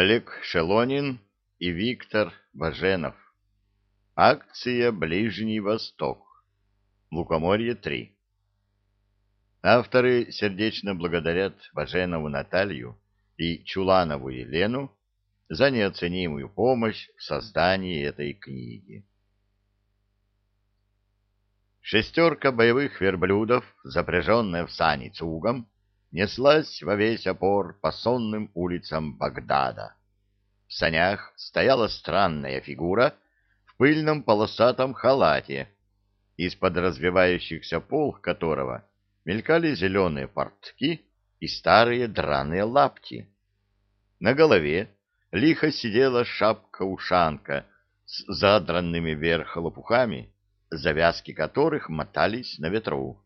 Олег Шелонин и Виктор Баженов. Акция «Ближний Восток». Лукоморье 3. Авторы сердечно благодарят Баженову Наталью и Чуланову Елену за неоценимую помощь в создании этой книги. Шестерка боевых верблюдов, запряженная в сани цугом, неслась во весь опор по сонным улицам Багдада. В санях стояла странная фигура в пыльном полосатом халате, из-под развивающихся пол которого мелькали зеленые портки и старые драные лапти. На голове лихо сидела шапка-ушанка с задранными вверх лопухами, завязки которых мотались на ветру.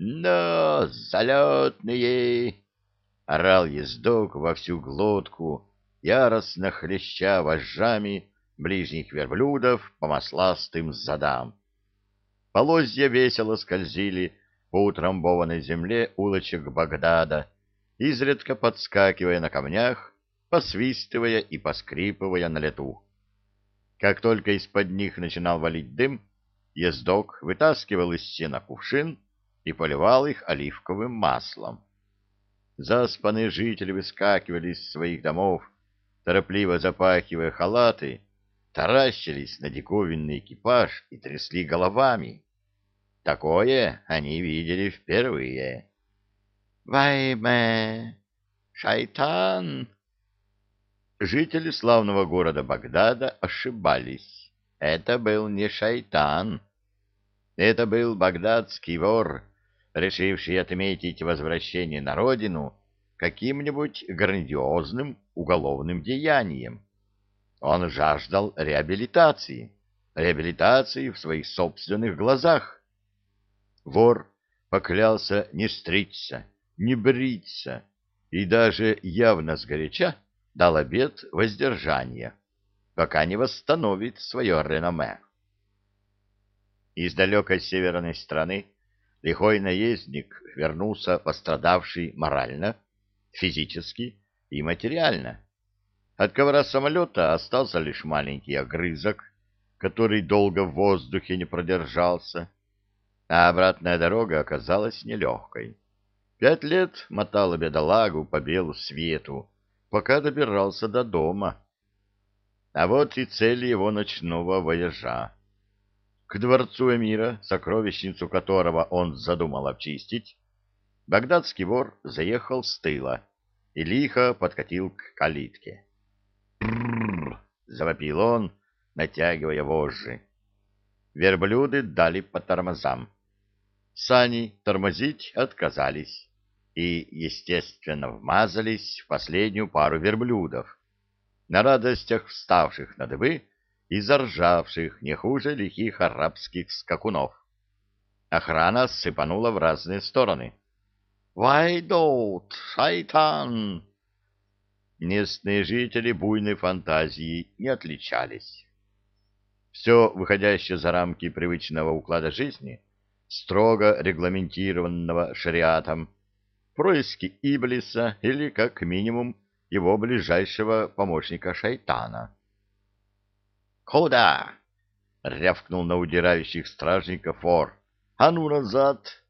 «Но, залетные!» — орал ездок во всю глотку, яростно хлеща вожжами ближних верблюдов по масластым задам. Полозья весело скользили по утрамбованной земле улочек Багдада, изредка подскакивая на камнях, посвистывая и поскрипывая на лету. Как только из-под них начинал валить дым, ездок вытаскивал из сена кувшин и поливал их оливковым маслом. Заспанные жители выскакивали из своих домов, торопливо запахивая халаты, таращились на диковинный экипаж и трясли головами. Такое они видели впервые. «Вайме! Шайтан!» Жители славного города Багдада ошибались. Это был не шайтан. Это был багдадский вор, решивший отметить возвращение на родину каким-нибудь грандиозным уголовным деянием. Он жаждал реабилитации, реабилитации в своих собственных глазах. Вор поклялся не стричься, не бриться и даже явно сгоряча дал обет воздержания, пока не восстановит свое реноме. Из далекой северной страны лихой наездник вернулся пострадавший морально, физически и материально. От ковра самолета остался лишь маленький огрызок, который долго в воздухе не продержался, а обратная дорога оказалась нелегкой. Пять лет мотала бедолагу по белу свету, пока добирался до дома. А вот и цель его ночного вояжа. К дворцу эмира, сокровищницу которого он задумал обчистить, багдадский вор заехал с тыла и лихо подкатил к калитке. «Брррр!» — завопил он, натягивая вожжи. Верблюды дали по тормозам. Сани тормозить отказались и, естественно, вмазались в последнюю пару верблюдов, на радостях вставших на дыбы и заржавших не хуже лихих арабских скакунов. Охрана сыпанула в разные стороны. «Вайдоут! Шайтан!» местные жители буйной фантазии не отличались. Все выходящее за рамки привычного уклада жизни, строго регламентированного шариатом, происки Иблиса или, как минимум, его ближайшего помощника шайтана. «Куда?» — рявкнул на удирающих стражников Фор. «А ну назад!»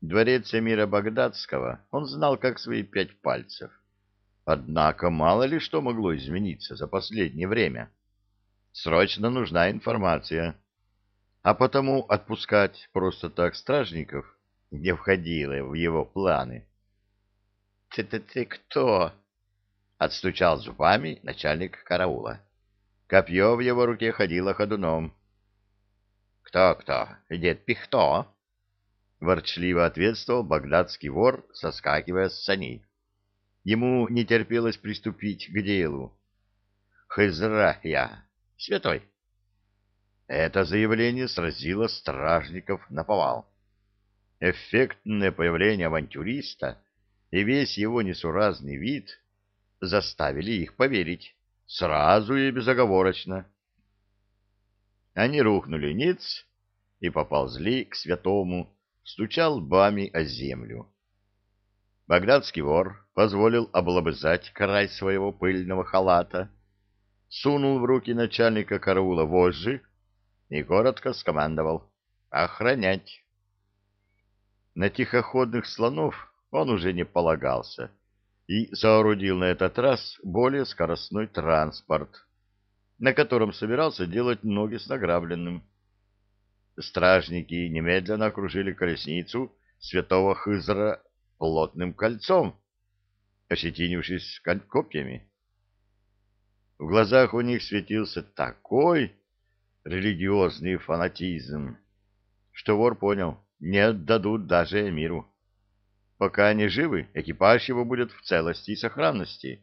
Дворец эмира Багдадского он знал как свои пять пальцев. Однако мало ли что могло измениться за последнее время. Срочно нужна информация. А потому отпускать просто так стражников не входило в его планы. «Ты, ты, ты кто?» — отстучал зубами начальник караула. Копье в его руке ходило ходуном. «Кто-кто? Дед Пихто?» — ворчливо ответствовал багдадский вор, соскакивая с саней. Ему не терпелось приступить к делу. «Хызра я, святой!» Это заявление сразило стражников на повал. Эффектное появление авантюриста и весь его несуразный вид заставили их поверить, сразу и безоговорочно. Они рухнули ниц и поползли к святому, стуча лбами о землю. Багдадский вор позволил облобызать край своего пыльного халата, сунул в руки начальника караула вожжи и коротко скомандовал «Охранять». На тихоходных слонов он уже не полагался и соорудил на этот раз более скоростной транспорт, на котором собирался делать ноги с награбленным. Стражники немедленно окружили колесницу святого Хызра плотным кольцом, ощетинившись копьями. В глазах у них светился такой религиозный фанатизм, что вор понял, не отдадут даже миру. Пока они живы, экипаж его будет в целости и сохранности.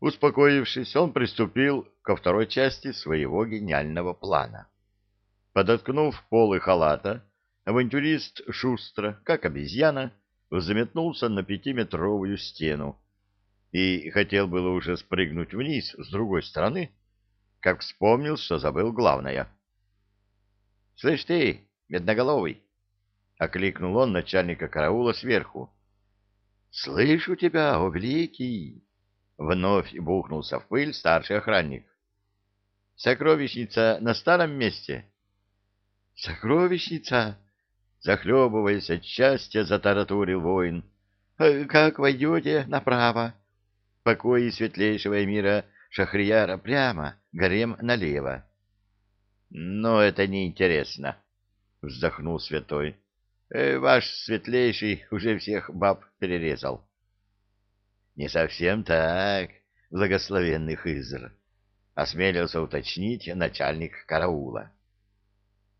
Успокоившись, он приступил ко второй части своего гениального плана. Подоткнув полы халата, авантюрист шустро, как обезьяна, заметнулся на пятиметровую стену и хотел было уже спрыгнуть вниз с другой стороны, как вспомнил, что забыл главное. — Слышь ты, медноголовый! — окликнул он начальника караула сверху. — Слышу тебя, о великий! — вновь бухнулся в пыль старший охранник. — Сокровищница на старом месте? — Сокровищница? — захлебываясь от счастья, затаратурил воин. — Как войдете направо? Покои светлейшего мира Шахрияра прямо, гарем налево. — Но это неинтересно, — вздохнул святой. Э, ваш светлейший уже всех баб перерезал. — Не совсем так, благословенный Хызр, — осмелился уточнить начальник караула.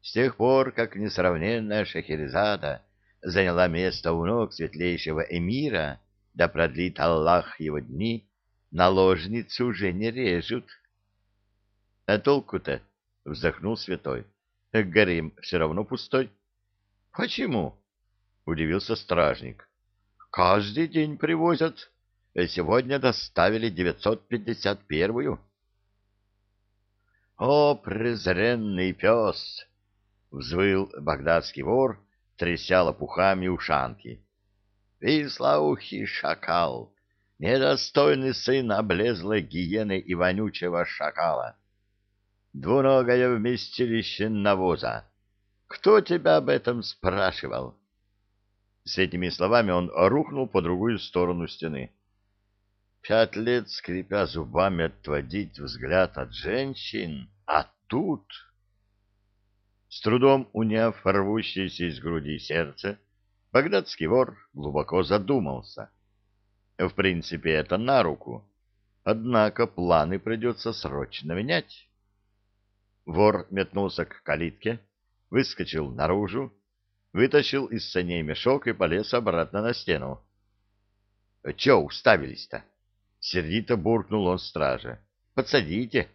С тех пор, как несравненная Шахерезада заняла место у ног светлейшего эмира, да продлит Аллах его дни, наложницу уже не режут. — А толку-то? — вздохнул святой. — Гарем все равно пустой. — Почему? Удивился стражник. Каждый день привозят. Сегодня доставили 951-ю. О, презренный пес! Взвыл багдадский вор, тряся лопухами ушанки. Вислаухий шакал! Недостойный сын облезлой гиены и вонючего шакала! Двуногое вместилище навоза! Кто тебя об этом спрашивал? С этими словами он рухнул по другую сторону стены. Пять лет, скрипя зубами, отводить взгляд от женщин, а тут... С трудом уняв рвущееся из груди сердце, багдадский вор глубоко задумался. В принципе, это на руку. Однако планы придется срочно менять. Вор метнулся к калитке, выскочил наружу, вытащил из саней мешок и полез обратно на стену. — Че уставились-то? — сердито буркнул он страже. — Подсадите.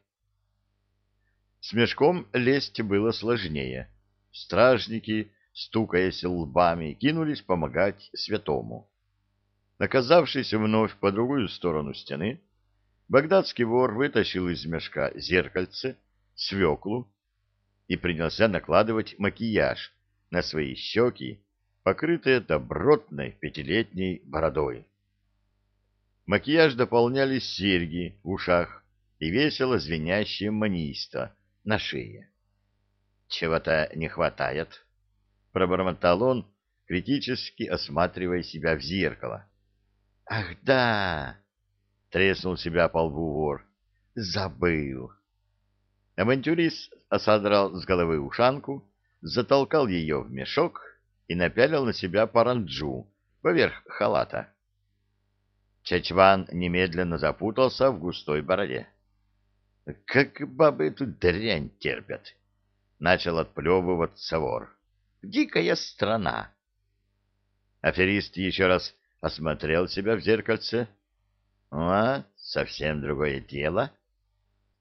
С мешком лезть было сложнее. Стражники, стукаясь лбами, кинулись помогать святому. Оказавшись вновь по другую сторону стены, багдадский вор вытащил из мешка зеркальце, свеклу и принялся накладывать макияж на свои щеки, покрытые добротной пятилетней бородой. Макияж дополняли серьги в ушах и весело звенящие маниста на шее. «Чего-то не хватает», — пробормотал он, критически осматривая себя в зеркало. «Ах, да!» — треснул себя по лбу вор. «Забыл!» Авантюрист осодрал с головы ушанку, затолкал ее в мешок и напялил на себя паранджу поверх халата. Чачван немедленно запутался в густой бороде. — Как бабы эту дрянь терпят! — начал отплевываться вор. — Дикая страна! Аферист еще раз осмотрел себя в зеркальце. — А, совсем другое дело. —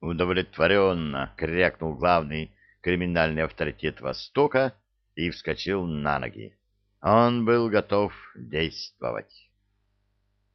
Удовлетворенно крякнул главный криминальный авторитет Востока и вскочил на ноги. Он был готов действовать.